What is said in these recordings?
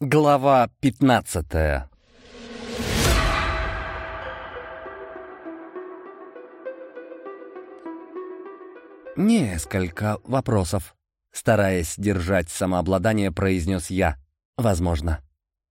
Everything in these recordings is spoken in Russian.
Глава пятнадцатая «Несколько вопросов», — стараясь держать самообладание, произнес я. «Возможно».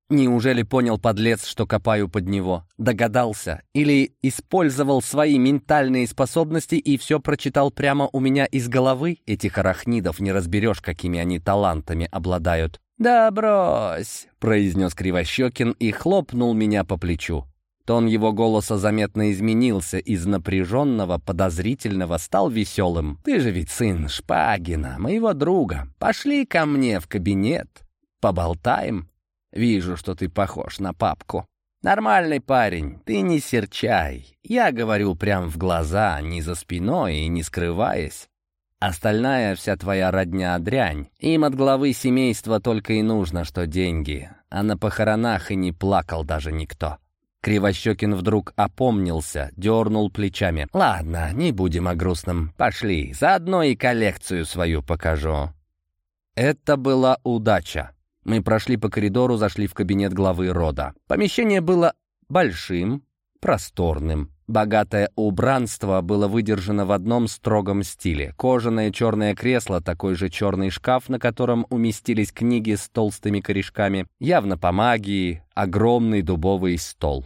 Неужели понял подлец, что копаю под него? Догадался? Или использовал свои ментальные способности и все прочитал прямо у меня из головы? Этих арахнидов не разберешь, какими они талантами обладают. «Да брось», — произнес Кривощекин и хлопнул меня по плечу. Тон его голоса заметно изменился, из напряженного, подозрительного стал веселым. «Ты же ведь сын Шпагина, моего друга. Пошли ко мне в кабинет, поболтаем». Вижу, что ты похож на папку. Нормальный парень, ты не серчай. Я говорю прям в глаза, не за спиной и не скрываясь. Остальная вся твоя родня дрянь. Им от главы семейства только и нужно, что деньги. А на похоронах и не плакал даже никто. Кривощекин вдруг опомнился, дернул плечами. «Ладно, не будем о грустном. Пошли, заодно и коллекцию свою покажу». Это была удача. Мы прошли по коридору, зашли в кабинет главы рода. Помещение было большим, просторным. Богатое убранство было выдержано в одном строгом стиле. Кожаное черное кресло, такой же черный шкаф, на котором уместились книги с толстыми корешками, явно по магии, огромный дубовый стол.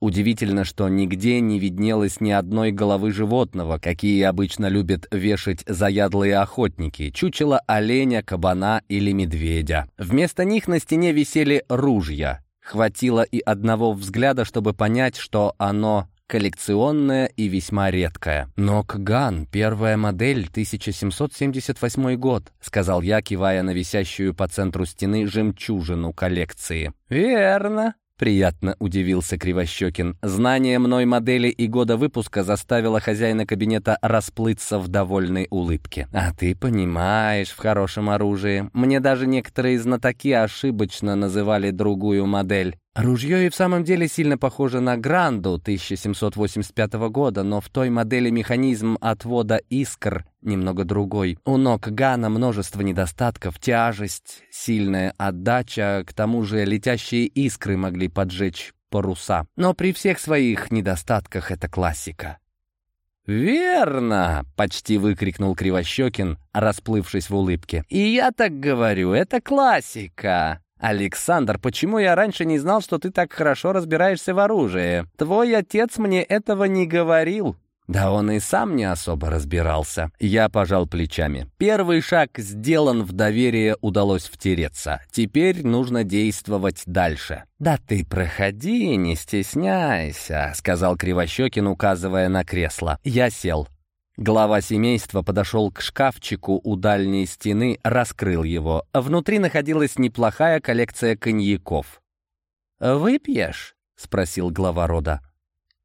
Удивительно, что нигде не виднелось ни одной головы животного, какие обычно любят вешать заядлые охотники, чучело оленя, кабана или медведя. Вместо них на стене висели ружья. Хватило и одного взгляда, чтобы понять, что оно коллекционное и весьма редкое. «Нокган, первая модель, 1778 год», — сказал я, кивая на висящую по центру стены жемчужину коллекции. «Верно», Приятно удивился Кривощекин. Знание мной модели и года выпуска заставило хозяина кабинета расплыться в довольной улыбке. «А ты понимаешь в хорошем оружии. Мне даже некоторые знатоки ошибочно называли другую модель. Ружье и в самом деле сильно похоже на Гранду 1785 года, но в той модели механизм отвода искр немного другой. У ног Гана множество недостатков, тяжесть, сильная отдача, к тому же летящие искры могли поджечь паруса. Но при всех своих недостатках это классика. «Верно!» — почти выкрикнул Кривощекин, расплывшись в улыбке. «И я так говорю, это классика!» «Александр, почему я раньше не знал, что ты так хорошо разбираешься в оружии? Твой отец мне этого не говорил». Да он и сам не особо разбирался. Я пожал плечами. Первый шаг сделан, в доверие удалось втереться. Теперь нужно действовать дальше. «Да ты проходи, не стесняйся», — сказал Кривощекин, указывая на кресло. Я сел. Глава семейства подошел к шкафчику у дальней стены, раскрыл его. Внутри находилась неплохая коллекция коньяков. «Выпьешь?» — спросил глава рода.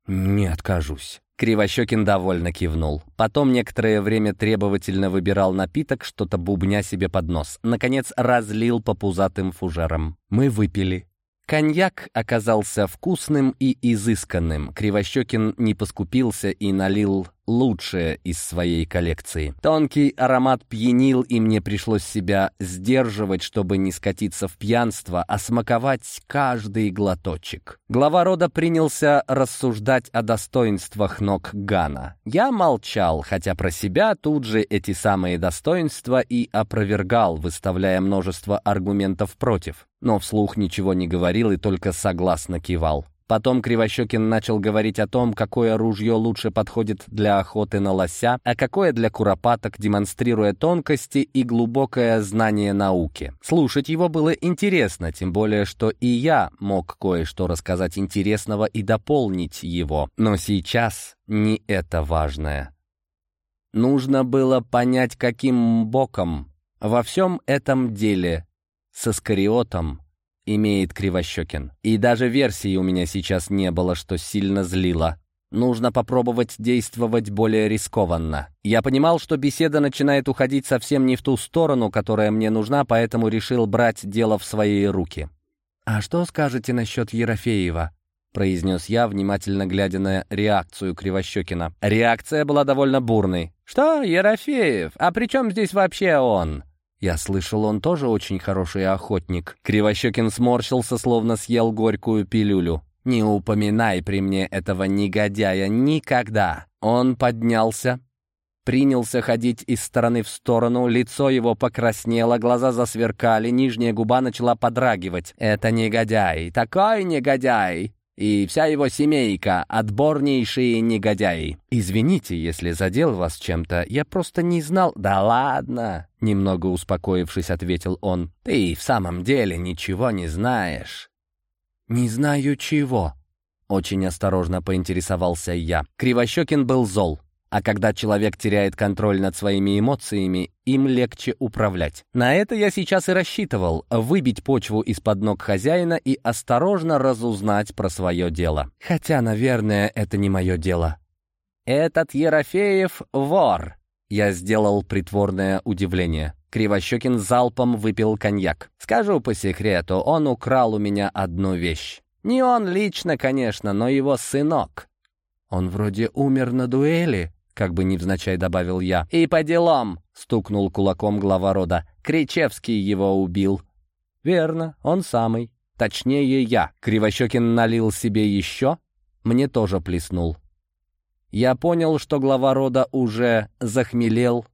«Не откажусь». Кривощекин довольно кивнул. Потом некоторое время требовательно выбирал напиток, что-то бубня себе под нос. Наконец разлил по пузатым фужерам. Мы выпили. Коньяк оказался вкусным и изысканным. Кривощекин не поскупился и налил лучшее из своей коллекции. Тонкий аромат пьянил, и мне пришлось себя сдерживать, чтобы не скатиться в пьянство, а смаковать каждый глоточек. Глава рода принялся рассуждать о достоинствах ног Гана. Я молчал, хотя про себя тут же эти самые достоинства и опровергал, выставляя множество аргументов против. Но вслух ничего не говорил и только согласно кивал. Потом Кривощекин начал говорить о том, какое ружье лучше подходит для охоты на лося, а какое для куропаток, демонстрируя тонкости и глубокое знание науки. Слушать его было интересно, тем более, что и я мог кое-что рассказать интересного и дополнить его. Но сейчас не это важное. Нужно было понять, каким боком во всем этом деле со Скариотом имеет Кривощекин. И даже версии у меня сейчас не было, что сильно злило. Нужно попробовать действовать более рискованно. Я понимал, что беседа начинает уходить совсем не в ту сторону, которая мне нужна, поэтому решил брать дело в свои руки. «А что скажете насчет Ерофеева?» — произнес я, внимательно глядя на реакцию Кривощекина. Реакция была довольно бурной. «Что, Ерофеев? А при чем здесь вообще он?» Я слышал, он тоже очень хороший охотник. Кривощекин сморщился, словно съел горькую пилюлю. «Не упоминай при мне этого негодяя никогда!» Он поднялся, принялся ходить из стороны в сторону, лицо его покраснело, глаза засверкали, нижняя губа начала подрагивать. «Это негодяй, такой негодяй!» И вся его семейка — отборнейшие негодяи. Извините, если задел вас чем-то, я просто не знал... Да ладно, немного успокоившись, ответил он. Ты в самом деле ничего не знаешь. Не знаю чего. Очень осторожно поинтересовался я. Кривощекин был зол. А когда человек теряет контроль над своими эмоциями, им легче управлять. На это я сейчас и рассчитывал — выбить почву из-под ног хозяина и осторожно разузнать про свое дело. Хотя, наверное, это не мое дело. «Этот Ерофеев — вор!» Я сделал притворное удивление. Кривощекин залпом выпил коньяк. «Скажу по секрету, он украл у меня одну вещь. Не он лично, конечно, но его сынок». «Он вроде умер на дуэли», как бы невзначай добавил я. «И по делам!» — стукнул кулаком глава рода. «Кричевский его убил». «Верно, он самый. Точнее, я». Кривощекин налил себе еще, мне тоже плеснул. Я понял, что глава рода уже захмелел,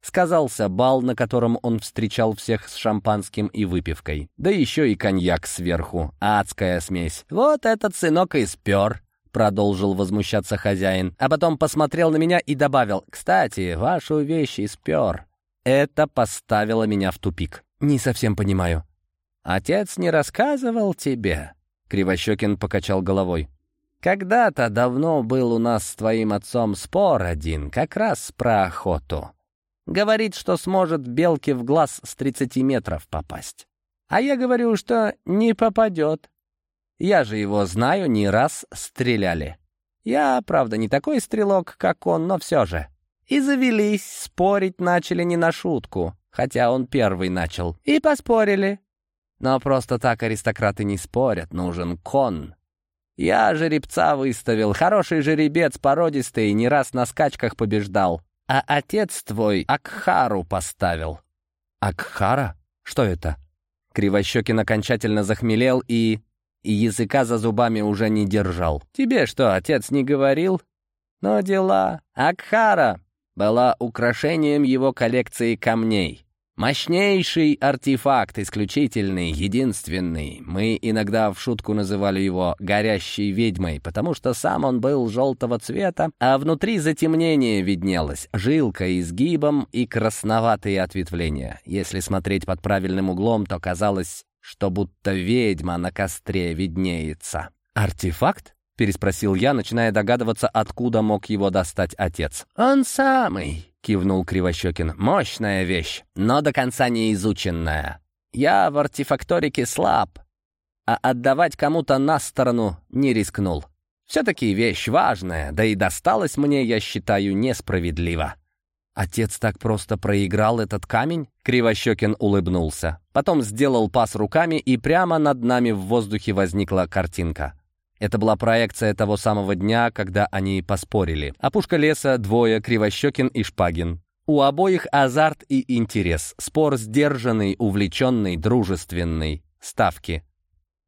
Сказался бал, на котором он встречал всех с шампанским и выпивкой. Да еще и коньяк сверху. Адская смесь. Вот этот сынок и спер продолжил возмущаться хозяин, а потом посмотрел на меня и добавил, «Кстати, вашу вещь испер». Это поставило меня в тупик. «Не совсем понимаю». «Отец не рассказывал тебе?» Кривощекин покачал головой. «Когда-то давно был у нас с твоим отцом спор один, как раз про охоту. Говорит, что сможет белке в глаз с 30 метров попасть. А я говорю, что не попадет. Я же его знаю, не раз стреляли. Я, правда, не такой стрелок, как он, но все же. И завелись, спорить начали не на шутку, хотя он первый начал. И поспорили. Но просто так аристократы не спорят, нужен кон. Я жеребца выставил, хороший жеребец, породистый, не раз на скачках побеждал. А отец твой Акхару поставил. Акхара? Что это? Кривощекин окончательно захмелел и и языка за зубами уже не держал. «Тебе что, отец не говорил?» «Но дела. Акхара была украшением его коллекции камней. Мощнейший артефакт, исключительный, единственный. Мы иногда в шутку называли его «горящей ведьмой», потому что сам он был желтого цвета, а внутри затемнение виднелось, жилка изгибом и красноватые ответвления. Если смотреть под правильным углом, то казалось, что будто ведьма на костре виднеется. «Артефакт?» — переспросил я, начиная догадываться, откуда мог его достать отец. «Он самый!» — кивнул Кривощекин. «Мощная вещь, но до конца не изученная. Я в артефакторике слаб, а отдавать кому-то на сторону не рискнул. Все-таки вещь важная, да и досталась мне, я считаю, несправедливо». «Отец так просто проиграл этот камень?» Кривощекин улыбнулся. Потом сделал пас руками, и прямо над нами в воздухе возникла картинка. Это была проекция того самого дня, когда они поспорили. Опушка леса, двое, Кривощекин и Шпагин. У обоих азарт и интерес. Спор сдержанный, увлеченный, дружественный. Ставки.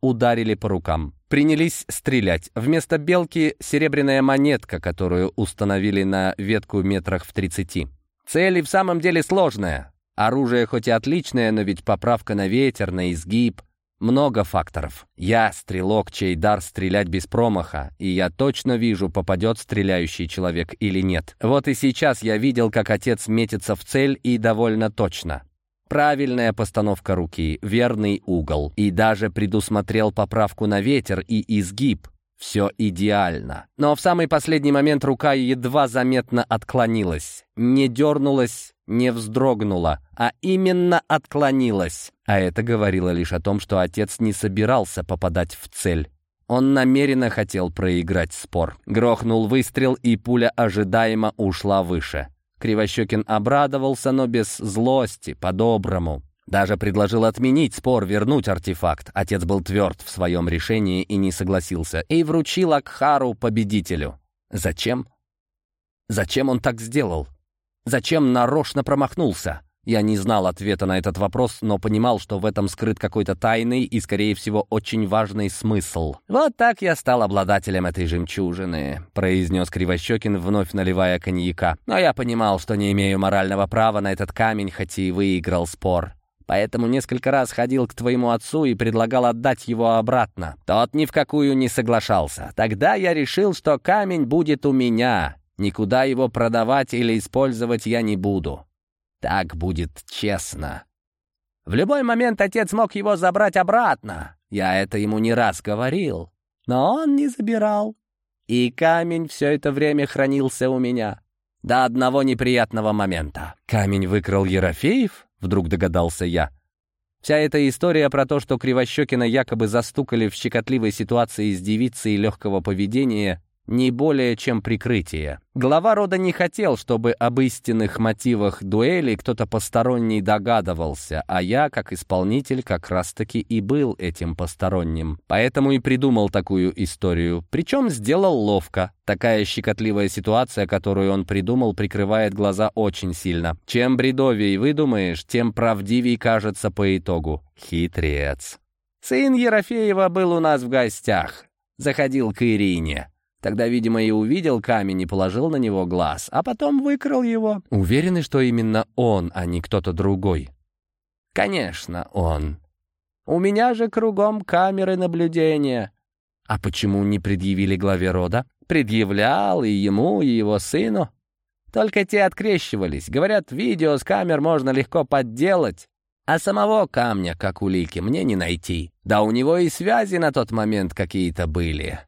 Ударили по рукам. Принялись стрелять. Вместо белки — серебряная монетка, которую установили на ветку метрах в тридцати. Цель и в самом деле сложная. Оружие хоть и отличное, но ведь поправка на ветер, на изгиб. Много факторов. Я стрелок, чей дар стрелять без промаха, и я точно вижу, попадет стреляющий человек или нет. Вот и сейчас я видел, как отец метится в цель и довольно точно. Правильная постановка руки, верный угол. И даже предусмотрел поправку на ветер и изгиб, все идеально. Но в самый последний момент рука едва заметно отклонилась. Не дернулась, не вздрогнула, а именно отклонилась. А это говорило лишь о том, что отец не собирался попадать в цель. Он намеренно хотел проиграть спор. Грохнул выстрел, и пуля ожидаемо ушла выше. Кривощекин обрадовался, но без злости, по-доброму. Даже предложил отменить спор, вернуть артефакт. Отец был тверд в своем решении и не согласился. И вручил Акхару победителю. Зачем? Зачем он так сделал? Зачем нарочно промахнулся? Я не знал ответа на этот вопрос, но понимал, что в этом скрыт какой-то тайный и, скорее всего, очень важный смысл. «Вот так я стал обладателем этой жемчужины», — произнес Кривощекин, вновь наливая коньяка. «Но я понимал, что не имею морального права на этот камень, хоть и выиграл спор. Поэтому несколько раз ходил к твоему отцу и предлагал отдать его обратно. Тот ни в какую не соглашался. Тогда я решил, что камень будет у меня. Никуда его продавать или использовать я не буду. Так будет честно. В любой момент отец мог его забрать обратно. Я это ему не раз говорил. Но он не забирал. И камень все это время хранился у меня. До одного неприятного момента. «Камень выкрал Ерофеев?» — вдруг догадался я. Вся эта история про то, что Кривощекина якобы застукали в щекотливой ситуации с девицей легкого поведения, не более чем прикрытие. Глава рода не хотел, чтобы об истинных мотивах дуэли кто-то посторонний догадывался, а я, как исполнитель, как раз-таки и был этим посторонним. Поэтому и придумал такую историю. Причем сделал ловко. Такая щекотливая ситуация, которую он придумал, прикрывает глаза очень сильно. Чем бредовей выдумаешь, тем правдивей кажется по итогу. Хитрец. Сын Ерофеева был у нас в гостях. Заходил к Ирине. Тогда, видимо, и увидел камень и положил на него глаз, а потом выкрал его. Уверены, что именно он, а не кто-то другой? Конечно, он. У меня же кругом камеры наблюдения. А почему не предъявили главе рода? Предъявлял и ему, и его сыну. Только те открещивались. Говорят, видео с камер можно легко подделать. А самого камня, как улики, мне не найти. Да у него и связи на тот момент какие-то были.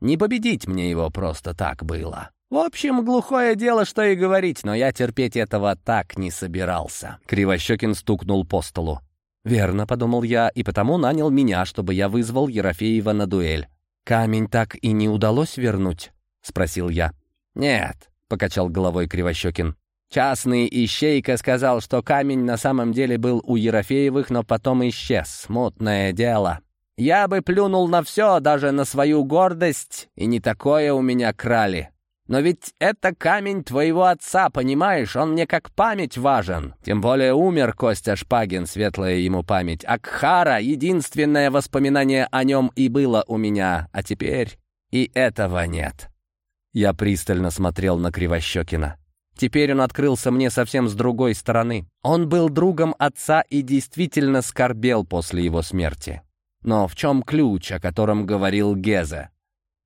Не победить мне его просто так было. В общем, глухое дело, что и говорить, но я терпеть этого так не собирался. Кривощекин стукнул по столу. «Верно», — подумал я, и потому нанял меня, чтобы я вызвал Ерофеева на дуэль. «Камень так и не удалось вернуть?» — спросил я. «Нет», — покачал головой Кривощекин. «Частный ищейка сказал, что камень на самом деле был у Ерофеевых, но потом исчез. Смутное дело. Я бы плюнул на все, даже на свою гордость, и не такое у меня крали. Но ведь это камень твоего отца, понимаешь? Он мне как память важен. Тем более умер Костя Шпагин, светлая ему память. Акхара — единственное воспоминание о нем и было у меня, а теперь и этого нет. Я пристально смотрел на Кривощекина. Теперь он открылся мне совсем с другой стороны. Он был другом отца и действительно скорбел после его смерти. Но в чем ключ, о котором говорил Гезе?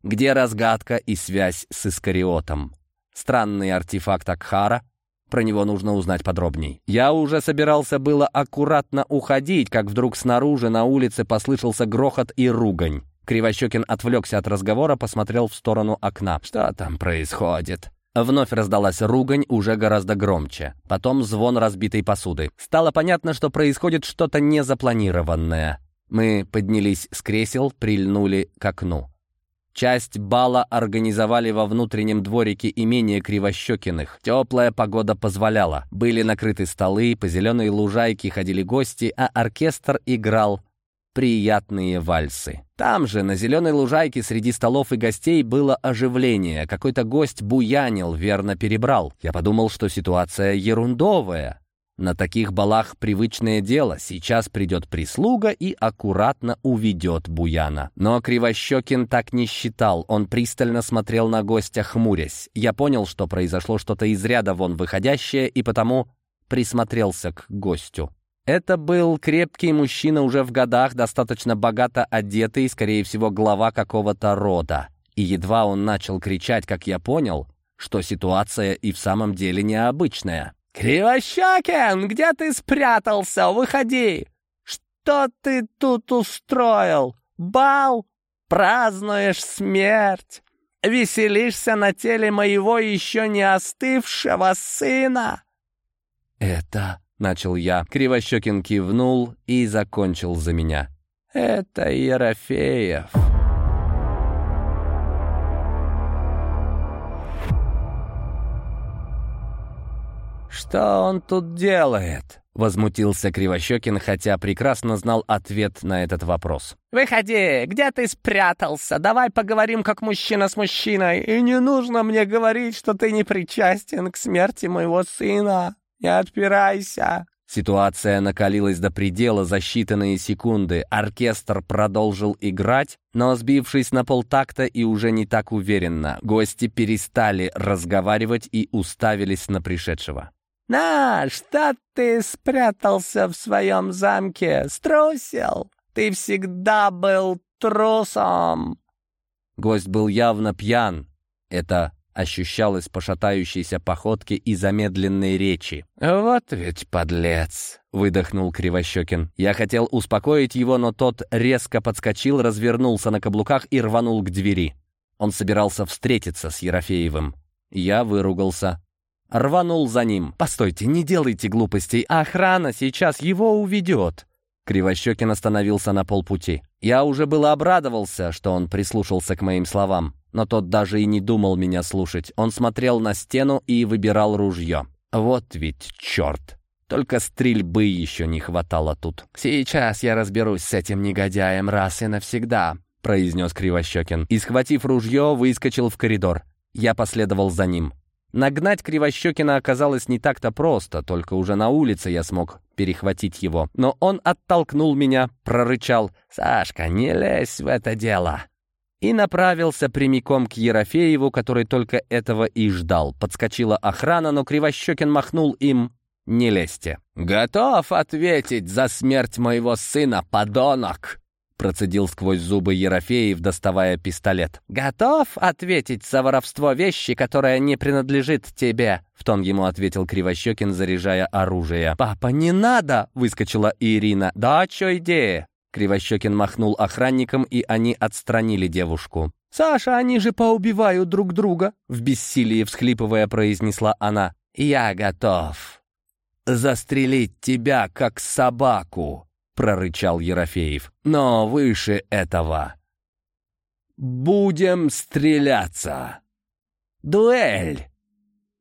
Где разгадка и связь с Искариотом? Странный артефакт Акхара? Про него нужно узнать подробней. Я уже собирался было аккуратно уходить, как вдруг снаружи на улице послышался грохот и ругань. Кривощекин отвлекся от разговора, посмотрел в сторону окна. «Что там происходит?» Вновь раздалась ругань, уже гораздо громче. Потом звон разбитой посуды. Стало понятно, что происходит что-то незапланированное. Мы поднялись с кресел, прильнули к окну. Часть бала организовали во внутреннем дворике имения Кривощекиных. Теплая погода позволяла. Были накрыты столы, по зеленой лужайке ходили гости, а оркестр играл приятные вальсы. Там же, на зеленой лужайке, среди столов и гостей было оживление. Какой-то гость буянил, верно перебрал. Я подумал, что ситуация ерундовая. На таких балах привычное дело. Сейчас придет прислуга и аккуратно уведет Буяна. Но Кривощекин так не считал. Он пристально смотрел на гостя, хмурясь. Я понял, что произошло что-то из ряда вон выходящее, и потому присмотрелся к гостю. Это был крепкий мужчина уже в годах, достаточно богато одетый, скорее всего, глава какого-то рода. И едва он начал кричать, как я понял, что ситуация и в самом деле необычная. «Кривощекин, где ты спрятался? Выходи! Что ты тут устроил? Бал? Празднуешь смерть? Веселишься на теле моего еще не остывшего сына?» «Это...» — начал я. Кривощекин кивнул и закончил за меня. «Это Ерофеев». «Что он тут делает?» — возмутился Кривощекин, хотя прекрасно знал ответ на этот вопрос. «Выходи! Где ты спрятался? Давай поговорим, как мужчина с мужчиной. И не нужно мне говорить, что ты не причастен к смерти моего сына. не отпирайся!» Ситуация накалилась до предела за считанные секунды. Оркестр продолжил играть, но сбившись на полтакта и уже не так уверенно, гости перестали разговаривать и уставились на пришедшего. «На, что ты спрятался в своем замке? Струсил? Ты всегда был трусом!» Гость был явно пьян. Это ощущалось по шатающейся походке и замедленной речи. «Вот ведь подлец!» — выдохнул Кривощекин. Я хотел успокоить его, но тот резко подскочил, развернулся на каблуках и рванул к двери. Он собирался встретиться с Ерофеевым. Я выругался. Рванул за ним. «Постойте, не делайте глупостей, охрана сейчас его уведет!» Кривощекин остановился на полпути. Я уже было обрадовался, что он прислушался к моим словам, но тот даже и не думал меня слушать. Он смотрел на стену и выбирал ружье. Вот ведь черт! Только стрельбы еще не хватало тут. «Сейчас я разберусь с этим негодяем раз и навсегда», — произнес Кривощекин. И, схватив ружье, выскочил в коридор. Я последовал за ним. Нагнать Кривощекина оказалось не так-то просто, только уже на улице я смог перехватить его. Но он оттолкнул меня, прорычал «Сашка, не лезь в это дело!» и направился прямиком к Ерофееву, который только этого и ждал. Подскочила охрана, но Кривощекин махнул им «Не лезьте». «Готов ответить за смерть моего сына, подонок!» Процедил сквозь зубы Ерофеев, доставая пистолет. «Готов ответить за воровство вещи, которая не принадлежит тебе?» В тон ему ответил Кривощекин, заряжая оружие. «Папа, не надо!» — выскочила Ирина. «Да, чё идея?» Кривощекин махнул охранникам, и они отстранили девушку. «Саша, они же поубивают друг друга!» В бессилии всхлипывая, произнесла она. «Я готов застрелить тебя, как собаку!» — прорычал Ерофеев. «Но выше этого будем стреляться. Дуэль!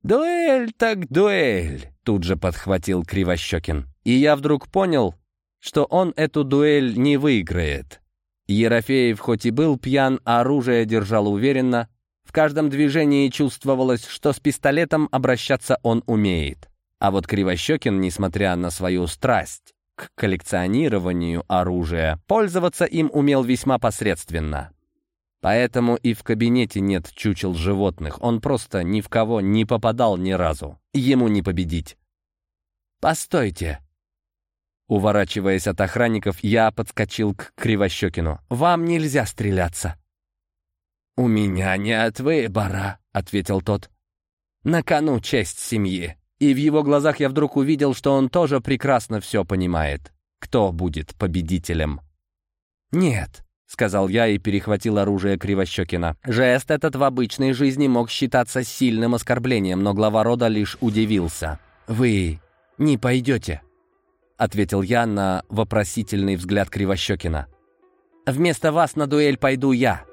Дуэль так дуэль!» Тут же подхватил Кривощекин. И я вдруг понял, что он эту дуэль не выиграет. Ерофеев хоть и был пьян, а оружие держал уверенно, в каждом движении чувствовалось, что с пистолетом обращаться он умеет. А вот Кривощекин, несмотря на свою страсть, к коллекционированию оружия, пользоваться им умел весьма посредственно. Поэтому и в кабинете нет чучел животных, он просто ни в кого не попадал ни разу. Ему не победить. «Постойте!» Уворачиваясь от охранников, я подскочил к Кривощекину. «Вам нельзя стреляться!» «У меня нет выбора», — ответил тот. «На кону честь семьи» и в его глазах я вдруг увидел, что он тоже прекрасно все понимает. Кто будет победителем? «Нет», — сказал я и перехватил оружие Кривощекина. Жест этот в обычной жизни мог считаться сильным оскорблением, но глава рода лишь удивился. «Вы не пойдете», — ответил я на вопросительный взгляд Кривощекина. «Вместо вас на дуэль пойду я»,